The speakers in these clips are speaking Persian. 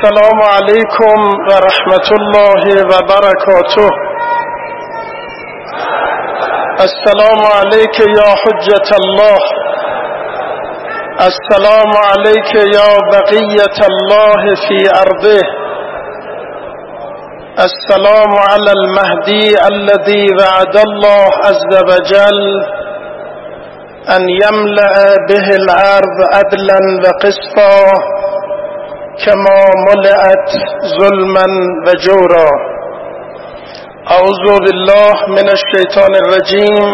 السلام عليكم ورحمة الله وبركاته. السلام عليك يا حجة الله. السلام عليك يا بقية الله في أرضه. السلام على المهدي الذي وعد الله عز وجل أن يملأ به الأرض عدلا وقسطا. كما ملئت ظلما وجورا. أعوذ بالله من الشيطان الرجيم.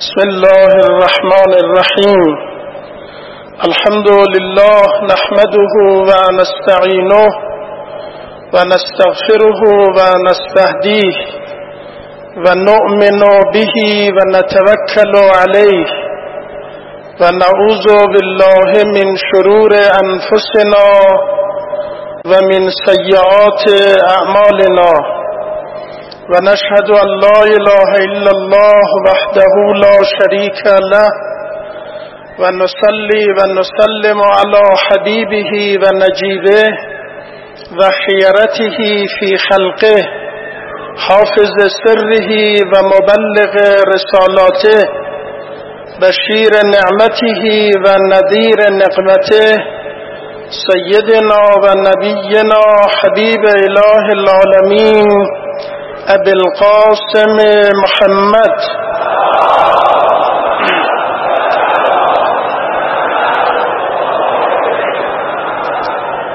بسم الله الرحمن الرحيم. الحمد لله نحمده ونستعينه ونستغفره ونستهديه ونؤمن به ونتوكل عليه. ونعوذ بالله من شرور أنفسنا ومن سيئات أعمالنا. ونشهد أن لا إله إلا الله وحده لا شريك له. ونصلي ونسلم على حبيبه ونجيبه وخيرته في خلقه حافظ سره ومبلغ رسالاته. بشير نعمته ونذير نقمته سيدنا ونبينا حبيب إله العالمين أبي القاسم محمد.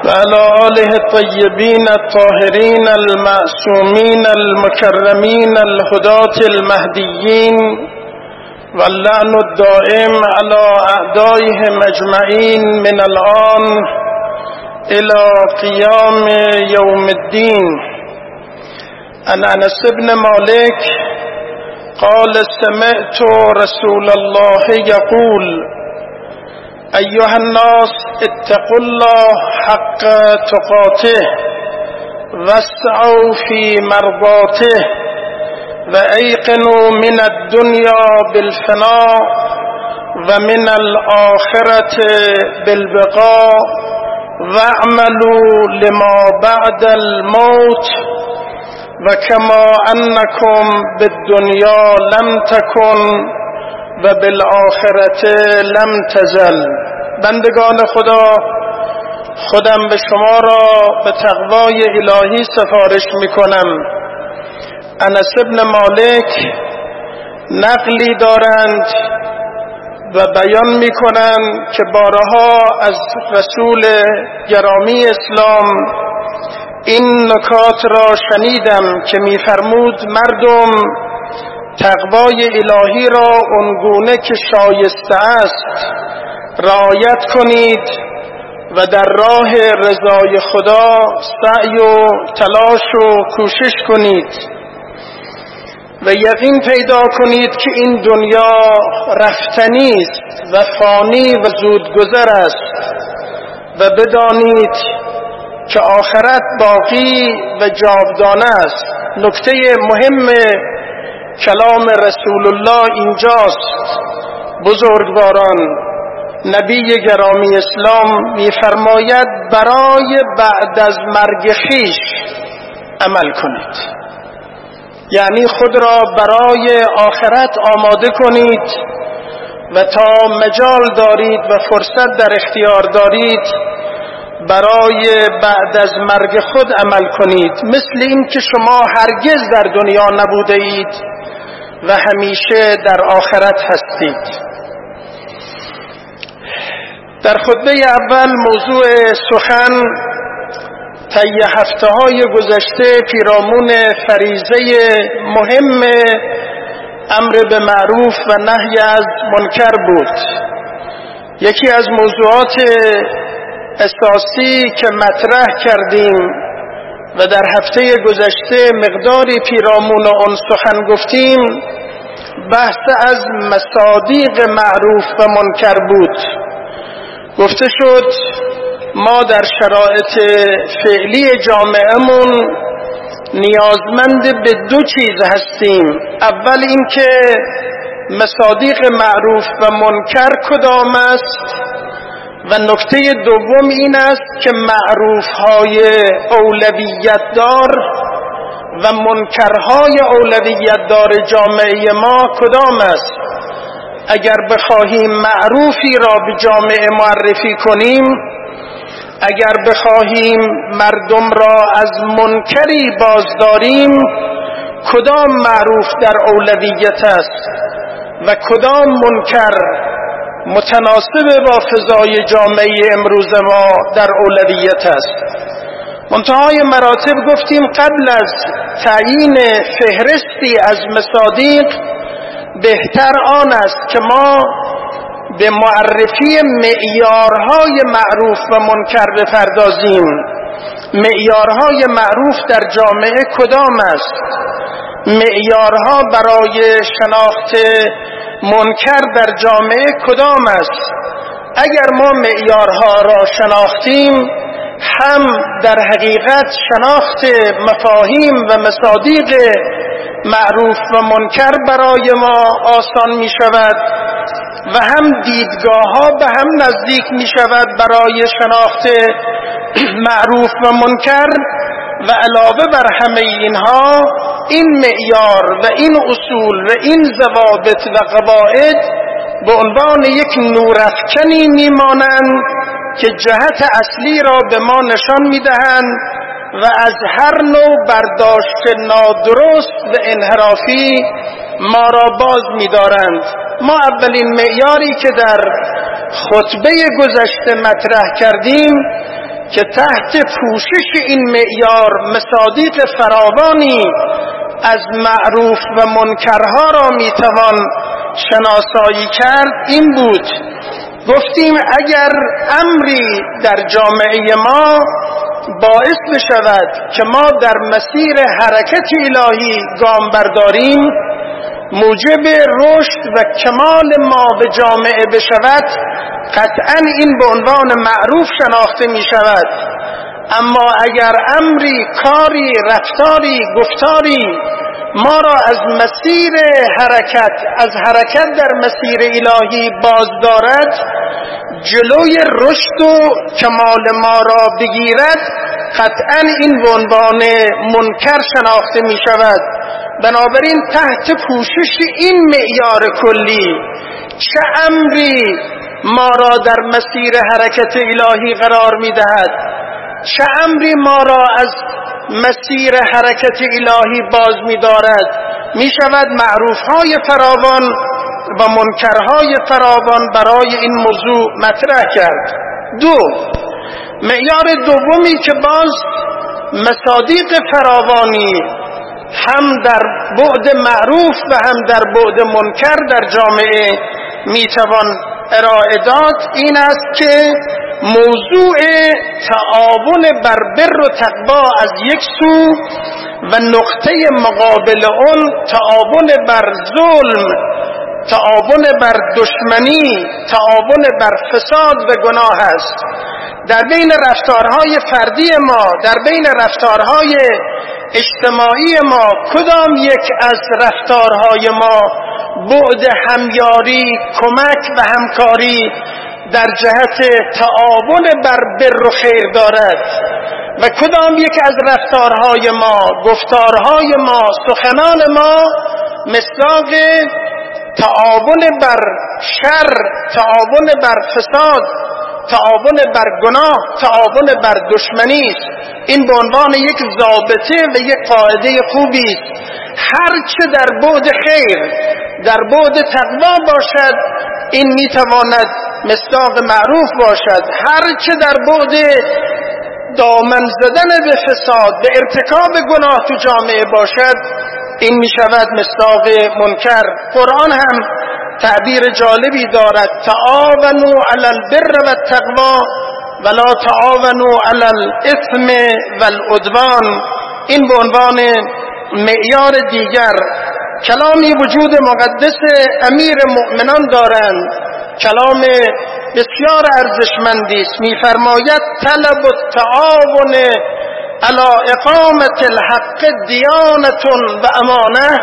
وعلى آله الطيبين الطاهرين المعصومين المكرمين الهداة المهديين. واللعن الدائم على أعدائهم أجمعين من الآن إلى قيام يوم الدين. عن أنس بن مالك قال سمعت رسول الله يقول أيها الناس اتقوا الله حق تقاته واسعوا في مرضاته. وأيقنوا من الدنيا بالفناء ومن الآخرة بالبقاء واعملوا لما بعد الموت وكما أنكم بالدنيا لم تكن و بالآخرت لم تزل بندگان خدا خودم به شما را به تقوای الهی سفارش می کنم انس ابن مالک نقلی دارند و بیان می کنند که بارها از رسول گرامی اسلام این نکات را شنیدم که میفرمود مردم تقوای الهی را اونگونه که شایسته است رعایت کنید و در راه رضای خدا سعی و تلاش و کوشش کنید. و یقین پیدا کنید که این دنیا رفتنی است و فانی و زودگذر است و بدانید که آخرت باقی و جاودانه است. نکته مهم کلام رسول الله اینجاست. بزرگواران نبی گرامی اسلام میفرماید برای بعد از مرگ خیش عمل کنید. یعنی خود را برای آخرت آماده کنید و تا مجال دارید و فرصت در اختیار دارید برای بعد از مرگ خود عمل کنید. مثل این که شما هرگز در دنیا نبوده اید و همیشه در آخرت هستید. در خطبه اول موضوع سخن طی هفته های گذشته پیرامون فریزه مهم امر به معروف و نهی از منکر بود. یکی از موضوعات اساسی که مطرح کردیم و در هفته گذشته مقداری پیرامون اون سخن گفتیم بحث از مصادیق معروف و منکر بود. گفته شد ما در شرایط فعلی جامعهمون نیازمند به دو چیز هستیم. اول اینکه مصادیق معروف و منکر کدام است و نکته دوم این است که معروف های اولویت دار و منکرهای اولویت دار جامعه ما کدام است؟ اگر بخواهیم معروفی را به جامعه معرفی کنیم اگر بخواهیم مردم را از منکری بازداریم کدام معروف در اولویت است و کدام منکر متناسب با فضای جامعه امروز ما در اولویت است؟ منتهای مراتب گفتیم قبل از تعیین فهرستی از مصادیق بهتر آن است که ما به معرفی معیارهای معروف و منکر بپردازیم. معیارهای معروف در جامعه کدام است؟ معیارها برای شناخت منکر در جامعه کدام است؟ اگر ما معیارها را شناختیم هم در حقیقت شناخت مفاهیم و مصادیق معروف و منکر برای ما آسان می شود و هم دیدگاه ها به هم نزدیک می شود برای شناخت معروف و منکر و علاوه بر همه اینها این معیار و این اصول و این ضوابط و قواعد به عنوان یک نورافکنی میمانند که جهت اصلی را به ما نشان می‌دهند و از هر نوع برداشت نادرست و انحرافی ما را باز میدارند. ما اولین معیاری که در خطبه گذشته مطرح کردیم که تحت پوشش این معیار مصادیق فراوانی از معروف و منکرها را می‌توان شناسایی کرد این بود. گفتیم اگر امری در جامعه ما باعث بشود که ما در مسیر حرکت الهی گام برداریم موجب رشد و کمال ما به جامعه بشود. قطعا این به عنوان معروف شناخته می شود. اما اگر امری کاری رفتاری گفتاری ما را از مسیر حرکت از حرکت در مسیر الهی باز دارد جلوی رشد و کمال ما را بگیرد. قطعا این به عنوان منکر شناخته می شود. بنابراین تحت پوشش این معیار کلی چه امری ما را در مسیر حرکت الهی قرار می دهد؟ چه امری ما را از مسیر حرکت الهی باز می دارد می شود فراوان و منکرهای فراوان برای این موضوع مطرح کرد. دو معیار دومی که باز مصادیق فراوانی هم در بعد معروف و هم در بعد منکر در جامعه می‌توان ارائه داد این است که موضوع تعاون بر بر و تقوا از یک سو و نقطه مقابل اون تعاون بر ظلم تعاون بر دشمنی تعاون بر فساد و گناه است. در بین رفتارهای فردی ما در بین رفتارهای اجتماعی ما کدام یک از رفتارهای ما بعد همیاری کمک و همکاری در جهت تعاون بر بر و خیر دارد. و کدام یک از رفتارهای ما گفتارهای ما سخنان ما مصداق تعاون بر شر تعاون بر فساد تعاون بر گناه تعاون بر دشمنی است. این به عنوان یک ضابطه و یک قاعده خوبی است. هر چه در بعد خیر در بعد تقوا باشد این می‌تواند مصداق معروف باشد. هر چه در بعد دامن زدن به فساد به ارتکاب گناه تو جامعه باشد این می شود مصداق منکر. قرآن هم تعبیر جالبی دارد. تعاونو علی البر و التقوا ولا تعاونو علی الاثم و این به عنوان معیار دیگر کلامی وجود مقدس امیر مؤمنان دارند. کلام بسیار ارزشمندی است. میفرماید طلب التعاون على اقامت الحق دیانت و امانه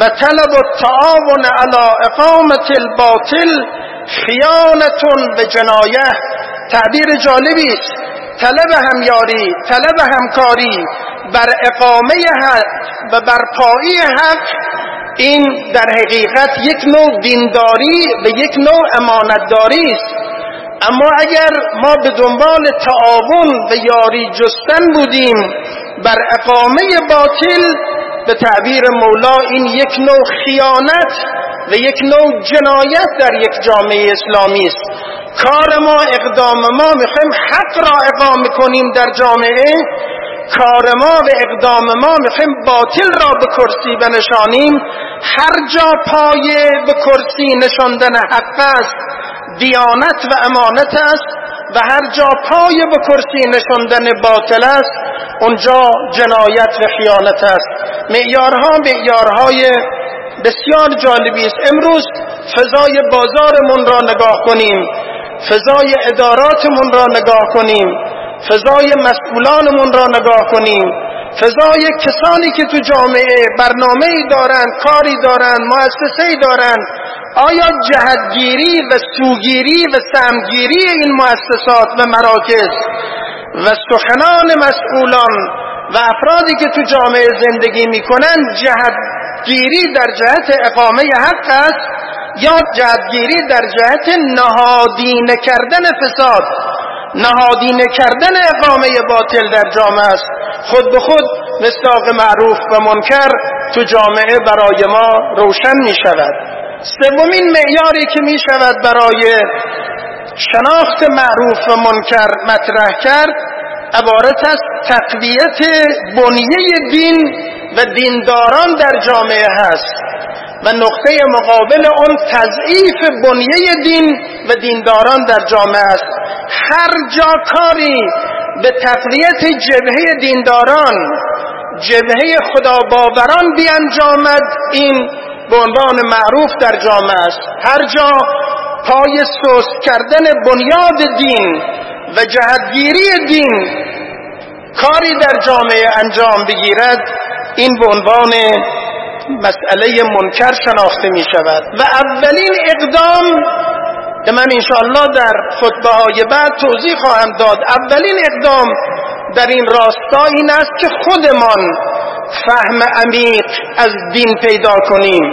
و طلب التعاون على اقامت الباطل خیانتون به جنایه. تعبیر جالبی است. طلب همیاری طلب همکاری بر اقامه حق و برپایی حق این در حقیقت یک نوع دینداری و یک نوع امانتداری است. اما اگر ما به دنبال تعاون و یاری جستن بودیم بر اقامه باطل به تعبیر مولا این یک نوع خیانت و یک نوع جنایت در یک جامعه اسلامی است. کار ما اقدام ما می‌خوایم حق را اقامه کنیم در جامعه کار ما و اقدام ما می‌خوایم باطل را به کرسی بنشانیم. هر جا پایه به کرسی نشاندن حق است دیانت و امانت است و هر جا پای به کرسی نشاندن باطل است اونجا جنایت و خیانت است. معیارها معیارهای بسیار جالبی است. امروز فضای بازارمون را نگاه کنیم فضای اداراتمون را نگاه کنیم. فضای مسئولانمون را نگاه کنیم. فضای کسانی که تو جامعه برنامه دارند کاری دارند مؤسسه دارند آیا جهتگیری و سوگیری و سمگیری این مؤسسات و مراکز و سخنان مسئولان و افرادی که تو جامعه زندگی می‌کنند جهتگیری در جهت اقامه حق است یا جهتگیری در جهت نهادینه کردن فساد؟ نهادینه کردن اقامه باطل در جامعه است. خود به خود مستاق معروف و منکر تو جامعه برای ما روشن می شود سومین معیاری که می شود برای شناخت معروف و منکر مطرح کرد عبارت از تقویت بنیه دین و دینداران در جامعه هست. و نقطه مقابل آن تضعیف بنیه دین و دینداران در جامعه است. هر جا کاری به تقویت جبهه دینداران جبهه خدا باوران بیانجامد این به عنوان معروف در جامعه است. هر جا پای سوست کردن بنیاد دین و جهتگیری دین کاری در جامعه انجام بگیرد این به عنوان مسئله منکر شناخته می شود. و اولین اقدام که من انشاءالله در خطبه های بعد توضیح خواهم داد. اولین اقدام در این راستا این است که خودمان فهم عمیق از دین پیدا کنیم.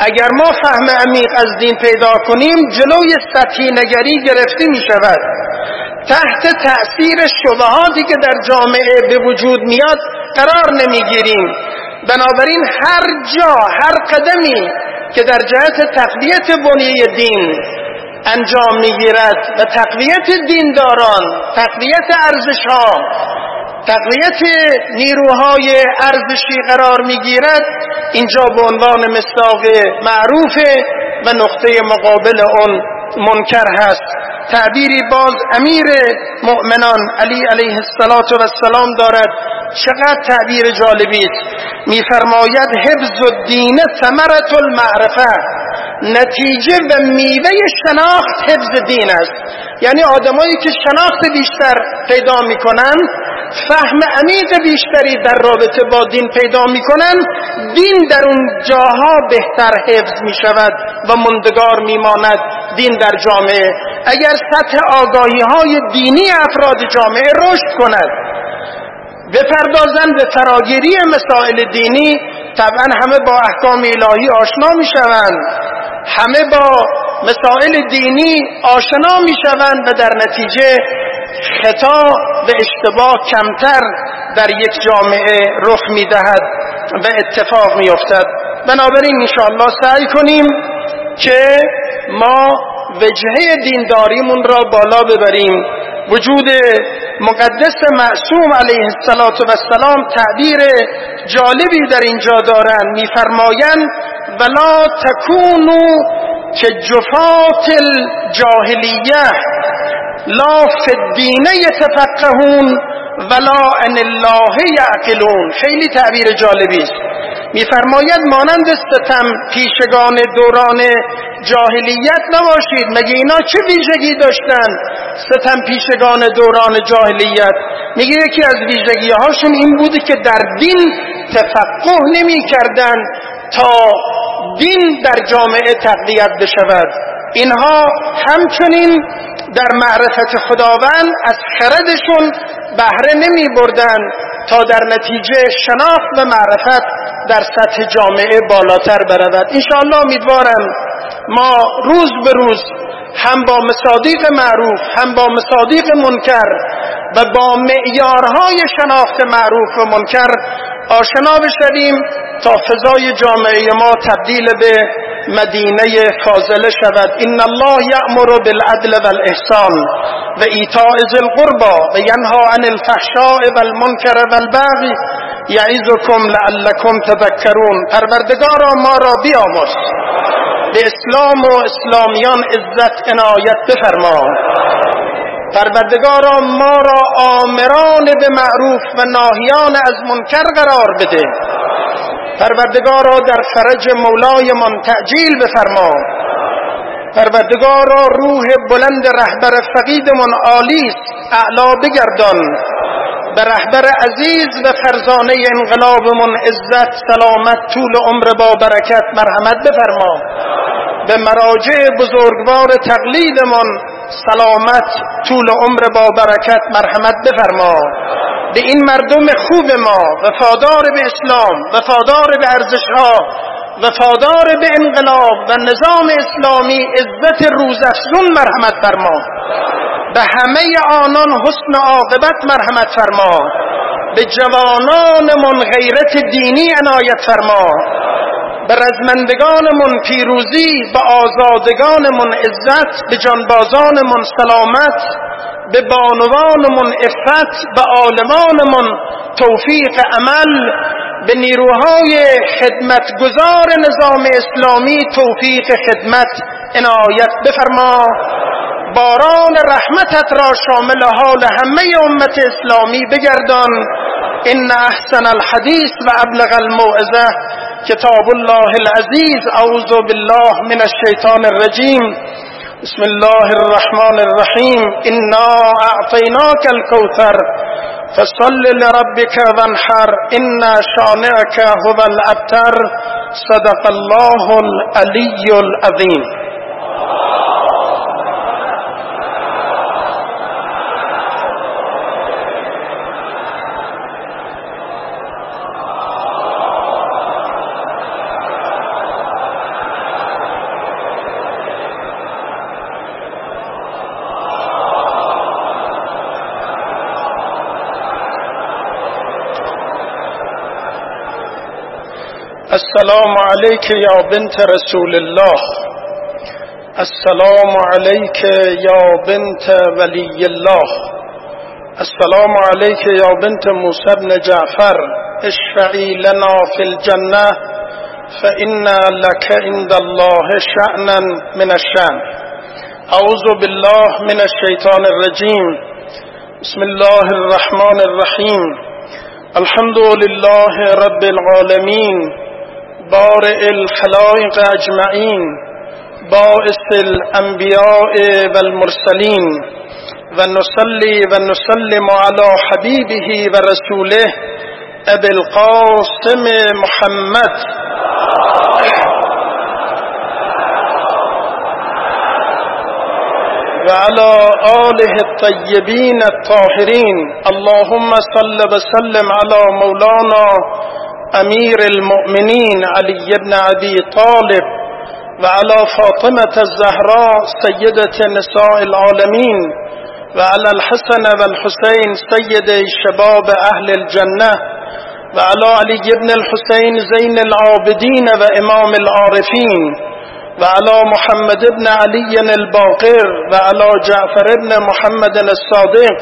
اگر ما فهم عمیق از دین پیدا کنیم جلوی سطحی نگری گرفته می شود. تحت تأثیر شبهاتی که در جامعه به وجود میاد قرار نمی‌گیریم. بنابراین هر جا هر قدمی که در جهت تقویت بنیه دین انجام می‌گیرد و تقویت دینداران تقویت ارزشها تقویت نیروهای ارزشی قرار می‌گیرد اینجا به عنوان مصداق معروف و نقطه مقابل اون منکر هست. تعبیری باز امیر مؤمنان علی علیه السلام دارد. چقدر تعبیر جالبی است. میفرماید حفظ الدین ثمرت المعرفه. نتیجه و میوه شناخت حفظ دین است. یعنی آدمایی که شناخت بیشتر پیدا می‌کنن فهم عمیق بیشتری در رابطه با دین پیدا می‌کنن دین در اون جاها بهتر حفظ می شود و مندگار میماند. دین در جامعه. اگر سطح آگاهی های دینی افراد جامعه رشد کند بپردازند به فراگیری مسائل دینی طبعا همه با احکام الهی آشنا می شوند همه با مسائل دینی آشنا می شوند و در نتیجه خطا و اشتباه کمتر در یک جامعه رخ می دهد و اتفاق می افتد بنابراین انشاءالله سعی کنیم که ما وجهه دینداریمون را بالا ببریم. وجود مقدس معصوم علیه السلام تعبیر جالبی در اینجا دارند. میفرمایند ولا تکونو که جفات الجاهلیه لا فی الدین یتفقهون ولا ان الله یعقلون خیلی تعبیر جالبی است. میفرماید مانند ستم پیشگان دوران جاهلیت نباشید. مگه اینا چه ویژگی داشتن؟ ستم پیشگان دوران جاهلیت. میگه یکی از ویژگی هاشون این بوده که در دین تفقه نمی تا دین در جامعه تقویت بشود. اینها همچنین در معرفت خداوند از خردشون بهره نمی بردن تا در نتیجه شناخت و معرفت در سطح جامعه بالاتر برود. انشاءالله امیدوارم ما روز به روز هم با مصادیق معروف هم با مصادیق منکر و با معیارهای شناخت معروف و منکر آشنا بشویم تا فضای جامعه ما تبدیل به مدینه فاضله شود. این الله یأمر بالعدل والاحسان و ایتاء ذی القربى و ینها عن الفحشاء والمنکر والبغی یعظکم لعلکم تذکرون. پروردگارا ما را بیامرز. به اسلام و اسلامیان عزت عنایت بفرما. پروردگارا ما را آمران به معروف و ناهیان از منکر قرار بده. پروردگارا در فرج مولایمان تعجیل بفرما. پروردگارا روح بلند رهبر فقیدمان عالی اعلا بگردان. به رهبر عزیز و فرزانه انقلابمون عزت سلامت طول عمر با برکت مرحمت بفرما. به مراجع بزرگوار تقلیدمان سلامت طول عمر با برکت مرحمت بفرما. به این مردم خوب ما وفادار به اسلام وفادار به ارزشها وفادار به انقلاب و نظام اسلامی عزت روزافزون مرحمت فرما. به همه آنان حسن عاقبت مرحمت فرما. به جوانانمون غیرت دینی عنایت فرما. به رزمندگانمون پیروزی به آزادگانمون عزت به جانبازانمون سلامت به بانوانمون افت به عالمانمون توفیق عمل به نیروهای خدمتگزار نظام اسلامی توفیق خدمت. عنایت بفرما باران رحمتت را شامل حال همه امت اسلامی بگردان. ان احسن الحدیث و ابلغ الموعظه. كتاب الله العزيز أعوذ بالله من الشيطان الرجيم. بسم الله الرحمن الرحيم. إنا أعطيناك الكوثر فصل لربك وانحر. إنا شانئك هو الأبتر. صدق الله العلي العظيم. السلام عليك يا بنت رسول الله. السلام عليك يا بنت ولي الله. السلام عليك يا بنت موسى بن جعفر. اشفعي لنا في الجنة فإن لك عند الله شأنا من الشأن. أعوذ بالله من الشيطان الرجيم. بسم الله الرحمن الرحيم. الحمد لله رب العالمين. بارئ الخلائق أجمعين بائس الأنبياء والمرسلين ونصلي ونسلم على حبيبه ورسوله أبي القاسم محمد. وعلى آله الطيبين الطاهرين اللهم صل وسلم على مولانا أمير المؤمنين علي بن أبي طالب وعلى فاطمة الزهراء سيدة نساء العالمين وعلى الحسن والحسين سيد شباب أهل الجنة وعلى علي بن الحسين زين العابدين وإمام العارفين وعلى محمد بن علي الباقر وعلى جعفر بن محمد الصادق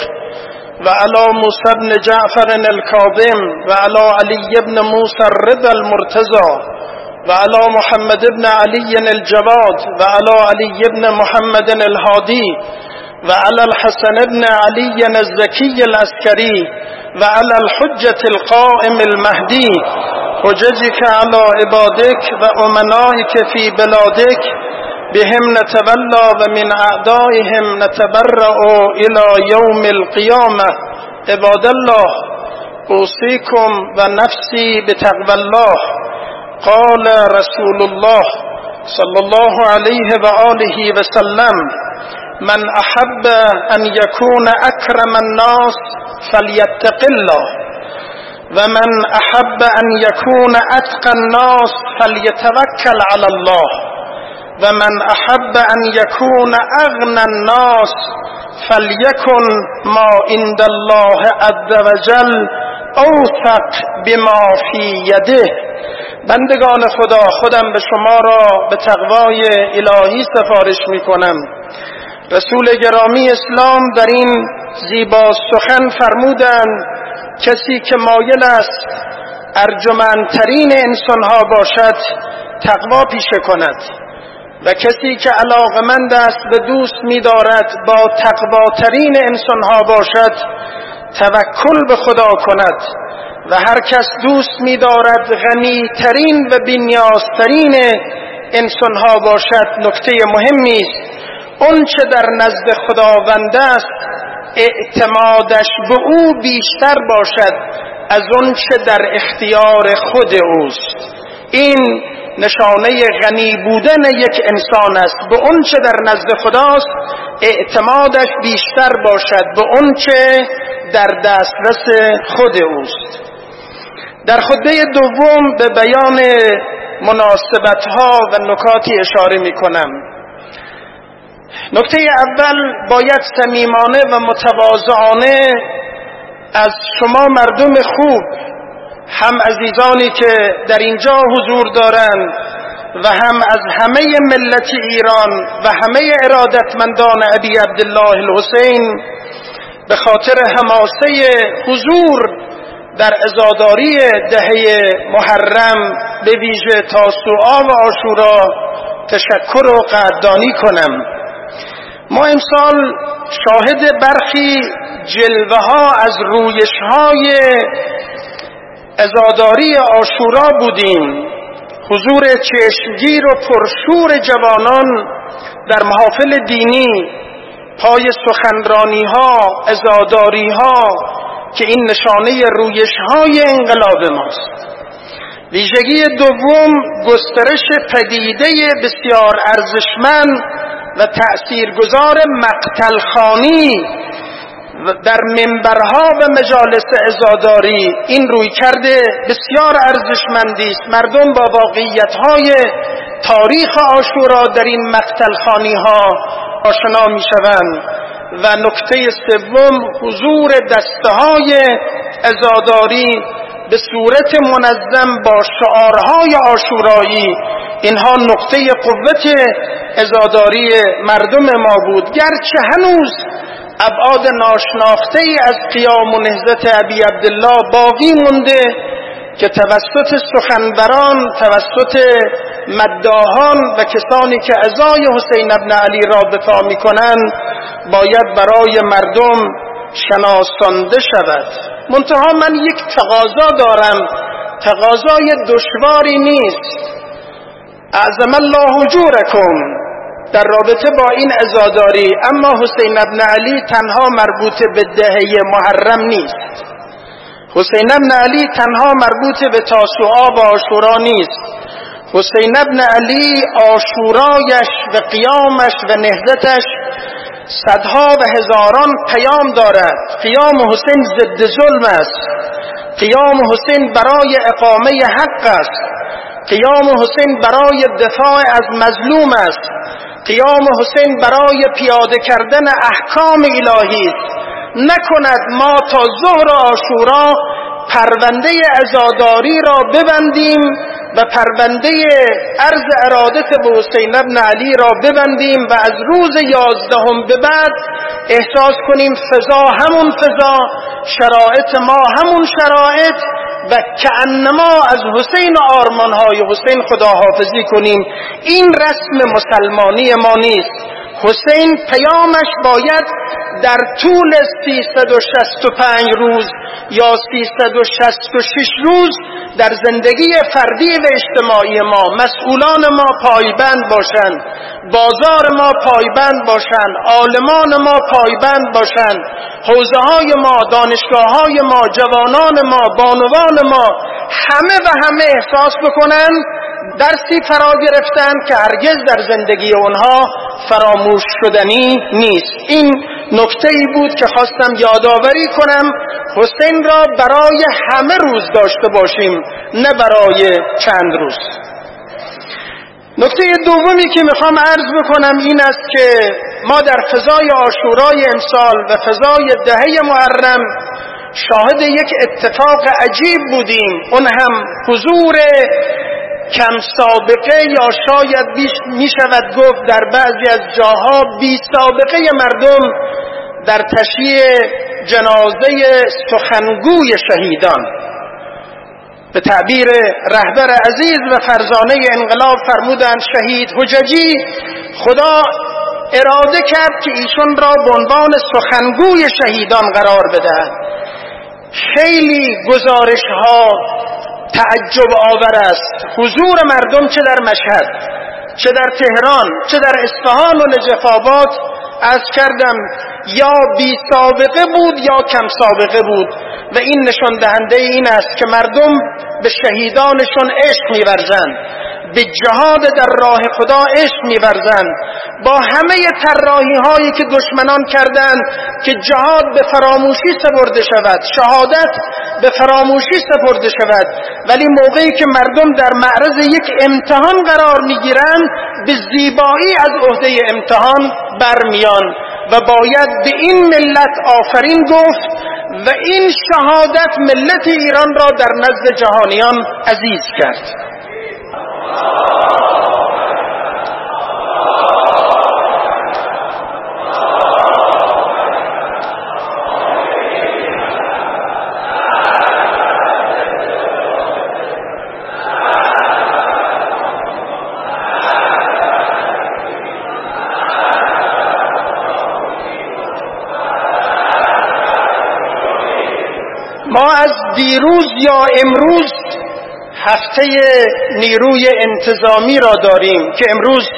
وعلى موسى بن جعفر الكاظم وعلى علي بن موسى الرضا المرتزى وعلى محمد بن علي الجواد وعلى علي بن محمد الهادي وعلى الحسن بن علي الزكي العسكري وعلى الحجة القائم المهدي حججك على عبادك وأمنائك في بلادك بهم نتولى ومن أعدائهم نتبرأ إلى يوم القيامة. عباد الله أوصيكم ونفسي بتقوى الله. قال رسول الله صلى الله عليه وآله وسلم من أحب أن يكون أكرم الناس فليتق الله ومن أحب أن يكون أتقى الناس فليتوكل على الله. ومن أحب أن يكون أغنى الناس فليكن ما عند الله عز وجل اوثق بما فی یده. بندگان خدا خودم به شما را به تقوای الهی سفارش می کنم رسول گرامی اسلام در این زیبا سخن فرمودند کسی که مایل است ارجمندترین انسانها باشد تقوا پیشه کند. و کسی که علاقمند است و دوست می‌دارد با تقواترین انسانها باشد توکل به خدا کند. و هر کس دوست می‌دارد غنی ترین و بینیازترین انسانها باشد نکته مهمی است. اون چه در نزد خداوند است اعتمادش به او بیشتر باشد از اون چه در اختیار خود اوست. این نشانه غنی بودن یک انسان است. به اون چه در نزد خداست اعتمادش بیشتر باشد. به اون چه در دسترس خود اوست. در خطبه دوم به بیان مناسبت ها و نکاتی اشاره می کنم نکته اول باید صمیمانه و متواضعانه از شما مردم خوب هم عزیزانی که در اینجا حضور دارند و هم از همه ملت ایران و همه ارادتمندان ابی عبدالله الحسین به خاطر حماسه حضور در ازاداری دهه محرم به ویژه تاسوعا و آشورا تشکر و قدردانی کنم. ما امسال شاهد برخی جلوه ها از رویش های ازاداری آشورا بودیم. حضور چشمگیر و پرشور جوانان در محافل دینی پای سخنرانی ها ازاداری ها که این نشانه رویش های انقلاب ماست. ویژگی دوم گسترش پدیده بسیار ارزشمند و تأثیرگذار مقتلخانی در منبرها و مجالس ازاداری این روی کرده بسیار ارزشمندی است. مردم با واقعیت های تاریخ آشورا در این مقتلخانی ها آشنا می شوند و نکته سوم حضور دسته های ازاداری به صورت منظم با شعارهای آشورایی. اینها نقطه قوت ازاداری مردم ما بود. گرچه هنوز ابعاد ناشناخته ای از قیام و نهزت ابی عبدالله باقی مونده که توسط سخنوران توسط مداهان و کسانی که ازای حسین ابن علی را دفاع می‌کنند باید برای مردم شناسانده شود. منتها من یک تقاضا دارم. تقاضای دشواری نیست. اعظم الله جورکم در رابطه با این ازاداری اما حسین ابن علی تنها مربوط به دهه محرم نیست. حسین ابن علی تنها مربوط به تاسوعا و آشورا نیست. حسین ابن علی آشورایش و قیامش و نهضتش صدها و هزاران پیام دارد. قیام حسین ضد ظلم است. قیام حسین برای اقامه حق است. قیام حسین برای دفاع از مظلوم است. قیام حسین برای پیاده کردن احکام الهی نکند ما تا ظهر آشورا پرونده ازاداری را ببندیم و پرونده عرض ارادت به حسین ابن علی را ببندیم و از روز یازدهم به بعد احساس کنیم فضا همون فضا شرایط ما همون شرایط و که انما از حسین و آرمانهای حسین خداحافظی کنیم. این رسم مسلمانی ما نیست. حسین پیامش باید در طول 365 روز یا 366 روز در زندگی فردی و اجتماعی ما مسئولان ما پایبند باشند بازار ما پایبند باشند عالمان ما پایبند باشند حوزه های ما دانشگاه های ما جوانان ما بانوان ما همه و همه احساس بکنند درسی فرا گرفتن که هرگز در زندگی اونها فراموش شدنی نیست. این نکته ای بود که خواستم یادآوری کنم حسین را برای همه روز داشته باشیم نه برای چند روز. نکته دومی که می‌خوام عرض بکنم این است که ما در فضای آشورای امسال و فضای دهه محرم شاهد یک اتفاق عجیب بودیم. اون هم حضور کم سابقه یا شاید می شود گفت در بعضی از جاها بی سابقه مردم در تشییع جنازه سخنگوی شهیدان. به تعبیر رهبر عزیز و فرزانه انقلاب فرمودند شهید حججی خدا اراده کرد که ایشون را به عنوان سخنگوی شهیدان قرار بدهد. خیلی گزارش ها تعجب آور است. حضور مردم چه در مشهد چه در تهران چه در اصفهان و نجف آباد از کردم یا بی سابقه بود یا کم سابقه بود. و این نشان دهنده این است که مردم به شهیدانشون عشق میورزند. به جهاد در راه خدا عشق میورزند. با همه طراحی هایی که دشمنان کردند که جهاد به فراموشی سپرده شود شهادت به فراموشی سپرده شود. ولی موقعی که مردم در معرض یک امتحان قرار می‌گیرند به زیبایی از عهده امتحان برمیان. و باید به این ملت آفرین گفت و این شهادت ملت ایران را در نزد جهانیان عزیز کرد. دیروز یا امروز هفته نیروی انتظامی را داریم که امروز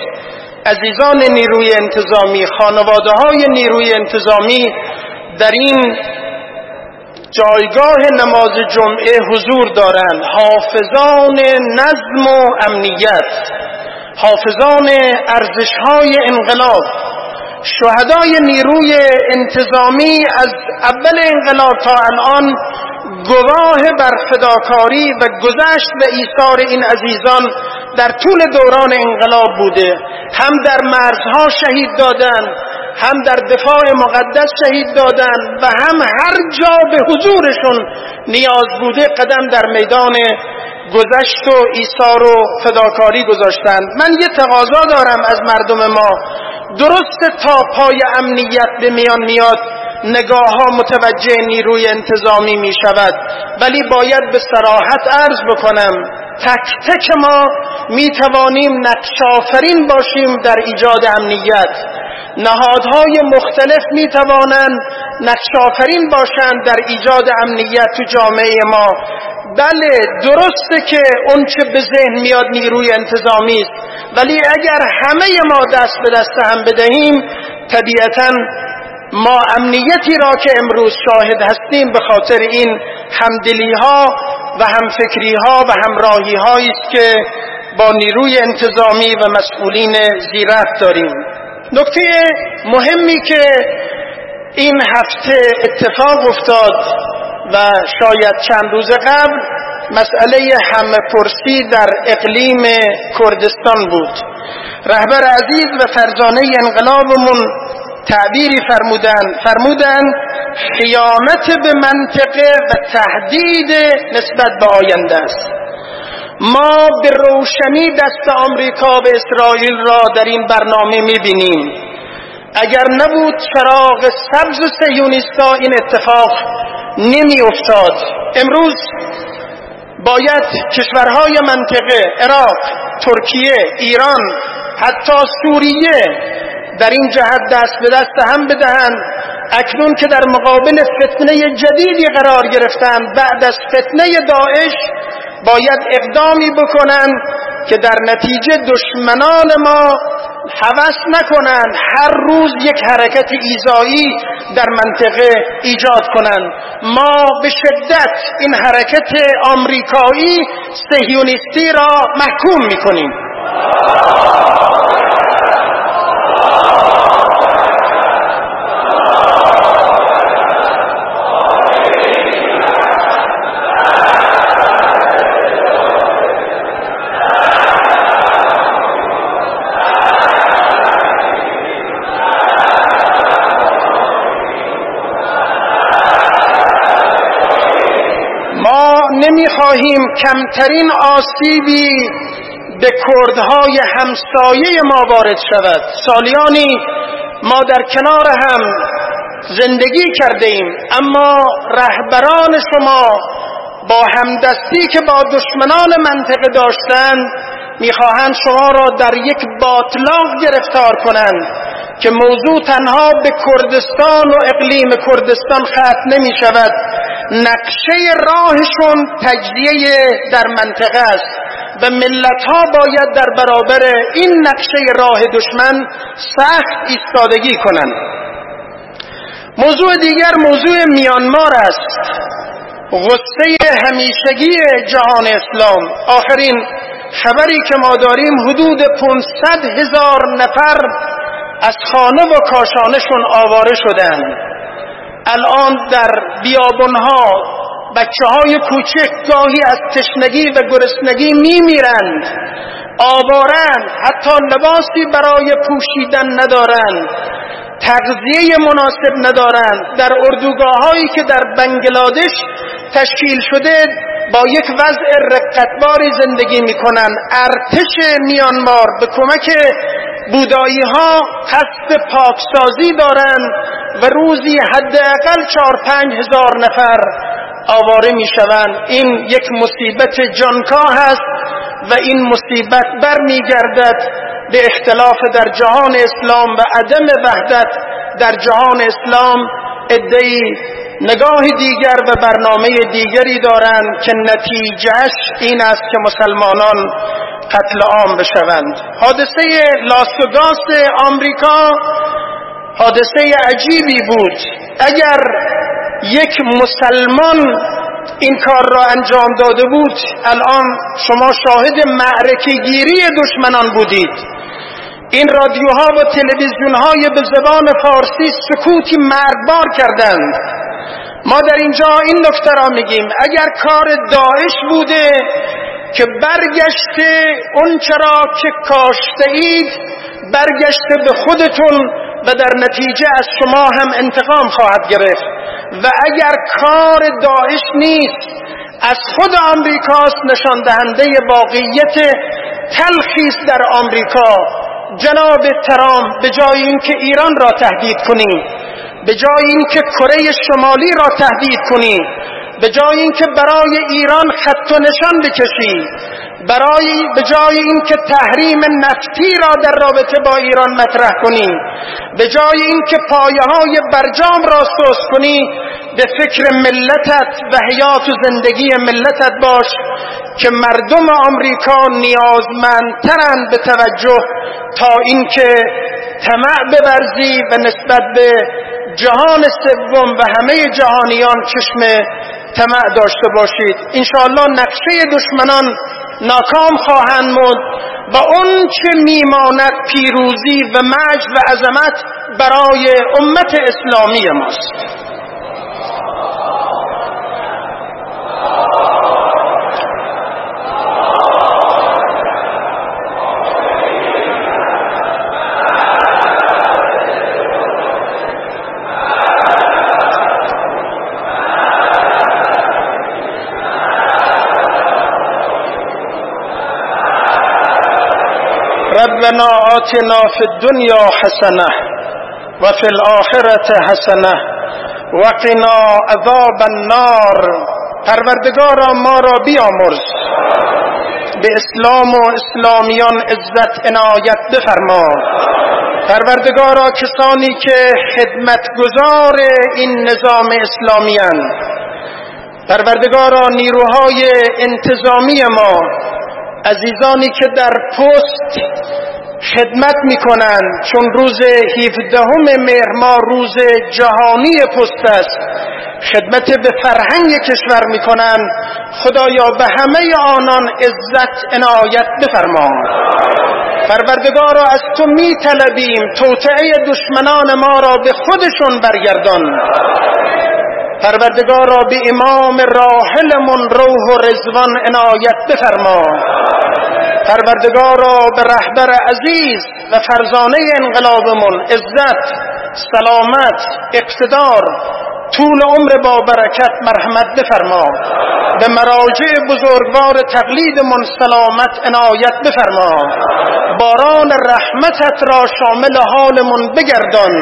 عزیزان نیروی انتظامی خانواده های نیروی انتظامی در این جایگاه نماز جمعه حضور دارند. حافظان نظم و امنیت حافظان ارزش های انقلاب. شهدای نیروی انتظامی از اول انقلاب تا الان گواه بر فداکاری و گذشت و ایثار این عزیزان در طول دوران انقلاب بوده. هم در مرزها شهید دادن هم در دفاع مقدس شهید دادن و هم هر جا به حضورشون نیاز بوده قدم در میدان گذشت و ایثار و فداکاری گذاشتند من یه تقاضا دارم از مردم ما. درست تا پای امنیت به میان میاد. نگاه ها متوجه نیروی انتظامی می شود ولی باید به سراحت عرض بکنم تک تک ما می توانیم نقشافرین باشیم در ایجاد امنیت. نهادهای مختلف می توانند نقشافرین باشند در ایجاد امنیت تو جامعه ما. بله درسته که اون چه به ذهن میاد نیروی انتظامی است. ولی اگر همه ما دست به دست هم بدهیم طبیعتا ما امنیتی را که امروز شاهد هستیم به خاطر این همدلی ها و همفکری ها و همراهی هایی است که با نیروی انتظامی و مسئولین زیرت داریم. نکته مهمی که این هفته اتفاق افتاد و شاید چند روز قبل مسئله همه پرسی در اقلیم کردستان بود. رهبر عزیز و فرزانه انقلابمون تعبیری فرمودن. فرمودن خیانت به منطقه و تهدید نسبت به آینده است. ما به روشنی دست آمریکا و اسرائیل را در این برنامه می‌بینیم. اگر نبود چراغ سبز سیونیستا این اتفاق نمی افتاد امروز باید کشورهای منطقه عراق ترکیه ایران حتی سوریه در این جهت دست به دست هم بدهند. اکنون که در مقابل فتنه جدیدی قرار گرفتند بعد از فتنه داعش باید اقدامی بکنند که در نتیجه دشمنان ما حوث نکنند. هر روز یک حرکت ایزایی در منطقه ایجاد کنند. ما به شدت این حرکت آمریکایی سهیونیستی را محکوم می‌کنیم. نمی‌خواهیم کمترین آسیبی به کردهای همسایه ما وارد شود. سالیانی ما در کنار هم زندگی کرده ایم اما رهبران شما با همدستی که با دشمنان منطقه داشتند می‌خواهند شما را در یک باطلاق گرفتار کنند که موضوع تنها به کردستان و اقلیم کردستان ختم نمی شود نقشه راهشون تجزیه در منطقه است. و ملت ها باید در برابر این نقشه راه دشمن سخت ایستادگی کنند. موضوع دیگر موضوع میانمار است. غصه همیشگی جهان اسلام. آخرین خبری که ما داریم حدود 500 هزار نفر از خانه و کاشانشون آواره شدند الان در بیابونها بچه های کوچک گاهی از تشنگی و گرسنگی میمیرند آوارند حتی لباسی برای پوشیدن ندارند تغذیه مناسب ندارند. در اردوگاه هایی که در بنگلادش تشکیل شده با یک وضع رقتباری زندگی می‌کنند. ارتش میانمار به کمک بودایی ها قصد پاکسازی دارند و روزی حداقل چهار پنج هزار نفر آواره می شوند این یک مصیبت جانکاه است و این مصیبت برمیگردد به اختلاف در جهان اسلام و عدم وحدت در جهان اسلام. ادهی نگاه دیگر و برنامه دیگری دارند که نتیجهش این است که مسلمانان قتل عام بشوند. حادثه لاس آمریکا حادثه عجیبی بود. اگر یک مسلمان این کار را انجام داده بود الان شما شاهد معرکه گیری دشمنان بودید. این رادیوها و تلویزیونهای به زبان فارسی سکوتی مرگبار کردند. ما در اینجا این نکته را میگیم. اگر کار داعش بوده که برگشته اون چرا که کاشته اید برگشته به خودتون و در نتیجه از شما هم انتقام خواهد گرفت. و اگر کار داعش نیست از خود آمریکاست نشان دهنده واقعیت تلخیص در آمریکا. جناب ترام به جای اینکه ایران را تهدید کنی به جای اینکه کره شمالی را تهدید کنی به جای اینکه برای ایران خط و نشان بکشی برای به جای اینکه تحریم نفتی را در رابطه با ایران مطرح کنی به جای اینکه پایه های برجام را سوس کنی به فکر ملتت و حیات و زندگی ملتت باش که مردم آمریکا نیازمندترند به توجه تا اینکه طمع ببرزی و نسبت به جهان سوم و همه جهانیان چشم طمع داشته باشید. انشاءالله نقشه دشمنان ناکام خواهند موند و اون چه میماند پیروزی و مجد و عظمت برای امت اسلامی ماست. ربنا آتنا في الدنيا حسنة وفي الآخرة حسنة وقنا عذاب النار. پروردگارا ما را بیامرز. به اسلام و اسلامیان عزت عنایت بفرما. پروردگارا کسانی که خدمتگزار این نظام اسلامیان پروردگارا نیروهای انتظامی ما عزیزانی که در پست خدمت می‌کنند چون روز 17 مهر ماه روز جهانی پست است. خدمت به فرهنگ کشور می‌کنند خدایا به همه آنان عزت عنایت بفرما. پروردگارا از تو می طلبیم توطعه دشمنان ما را به خودشون برگردان. پروردگارا به امام راحلمون روح و رزوان عنایت بفرما. پروردگارا به رهبر عزیز و فرزانه انقلابمون عزت سلامت اقتدار طول عمر با برکت مرحمت بفرما. به مراجع بزرگوار تقلیدمون سلامت عنایت بفرما. باران رحمتت را شامل حالمون بگردان.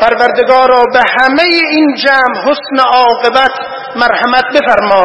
پروردگارا به همه این جمع حسن عاقبت مرحمت بفرما.